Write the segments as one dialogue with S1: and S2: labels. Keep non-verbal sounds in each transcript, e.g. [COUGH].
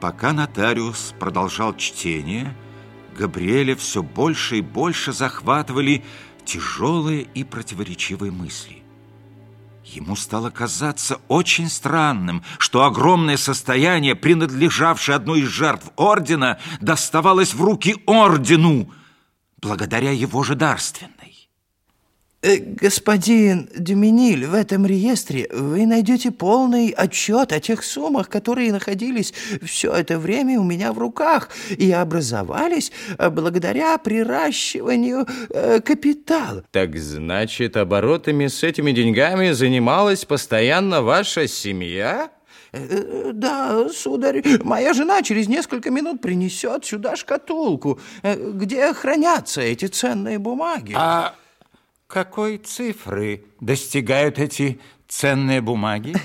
S1: Пока нотариус продолжал чтение, Габриэля все больше и больше захватывали тяжелые и противоречивые мысли. Ему стало казаться очень странным, что огромное состояние, принадлежавшее одной из жертв ордена, доставалось в руки ордену, благодаря его же дарственной.
S2: Э, господин Дюминиль, в этом реестре вы найдете полный отчет о тех суммах, которые находились все это время у меня в руках и образовались э, благодаря приращиванию э, капитала.
S3: Так значит, оборотами с этими деньгами занималась постоянно ваша семья?
S2: Э, да, сударь, моя жена через несколько минут принесет сюда шкатулку, где хранятся эти ценные бумаги.
S1: А какой цифры достигают эти ценные бумаги? [LAUGHS]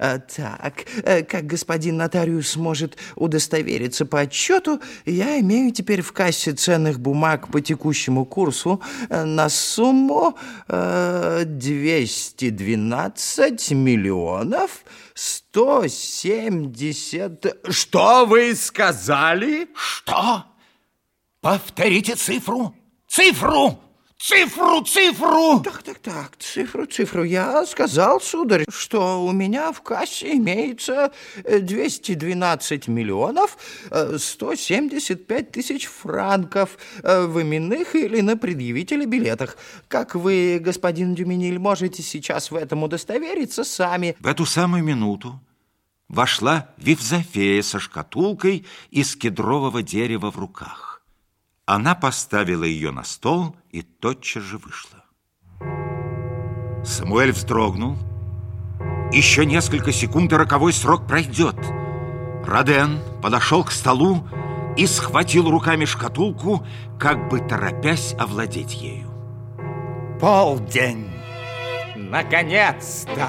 S2: А, так, э, как господин нотариус может удостовериться по отчету, я имею теперь в кассе ценных бумаг по текущему курсу э, на сумму 212 э, миллионов 170...
S3: Что вы сказали?
S1: Что? Повторите цифру. Цифру! Цифру, цифру!
S2: Так, так, так, цифру, цифру. Я сказал, сударь, что у меня в кассе имеется 212 миллионов 175 тысяч франков в именных или на предъявителя билетах. Как вы, господин Дюминиль, можете сейчас в этом удостовериться сами.
S1: В эту самую минуту вошла Вивзофея со шкатулкой из кедрового дерева в руках. Она поставила ее на стол и тотчас же вышла. Самуэль вздрогнул. Еще несколько секунд, и роковой срок пройдет. Роден подошел к столу и схватил руками шкатулку, как бы торопясь овладеть ею.
S3: Полдень! Наконец-то!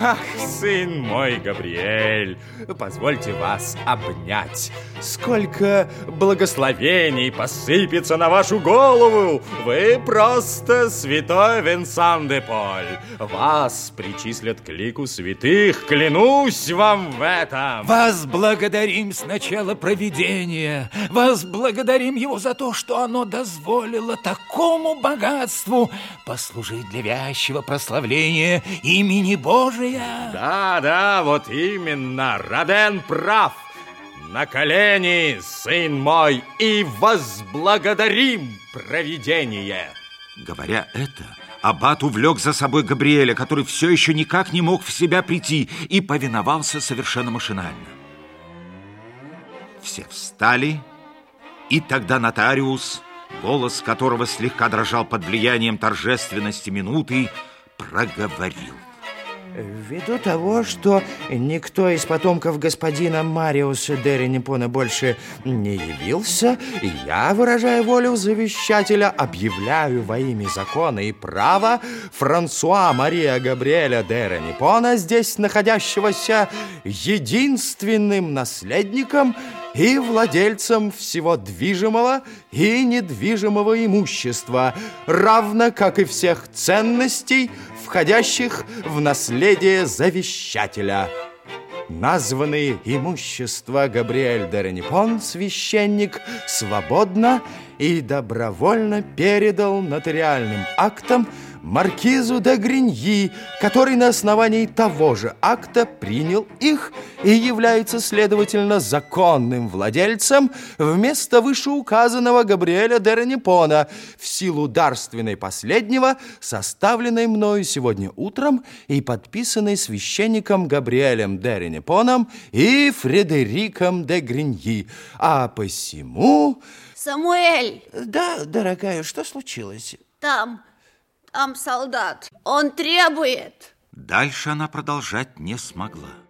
S3: Ах, сын мой Габриэль, позвольте вас обнять. Сколько благословений посыпется на вашу голову! Вы просто святой Венсан де Поль. Вас причислят к лику святых, клянусь вам в этом.
S1: Вас благодарим сначала провидение, вас благодарим его за то, что оно дозволило такому богатству послужить для вящего прославления имени Божия Божия.
S3: Да, да, вот именно. Роден прав. На колени, сын мой, и возблагодарим провидение.
S1: Говоря это, Аббат увлек за собой Габриэля, который все еще никак не мог в себя прийти и повиновался совершенно машинально. Все встали, и тогда нотариус, голос которого слегка дрожал под влиянием торжественности минуты, проговорил.
S2: Ввиду того, что никто из потомков господина Мариуса Деренепона больше не явился, я, выражая волю завещателя, объявляю во имя закона и права Франсуа Мария Габриэля Деренепона, здесь находящегося единственным наследником и владельцем всего движимого и недвижимого имущества, равно как и всех ценностей, входящих в наследие завещателя. Названные имущества Габриэль де священник, свободно и добровольно передал нотариальным актом маркизу де Гриньи, который на основании того же акта принял их и является, следовательно, законным владельцем вместо вышеуказанного Габриэля де Ренепона в силу дарственной последнего, составленной мною сегодня утром и подписанной священником Габриэлем де Ренепоном и Фредериком де Гриньи. А посему...
S4: Самуэль!
S2: Да, дорогая, что случилось?
S4: Там там солдат. Он требует.
S1: Дальше она продолжать не смогла.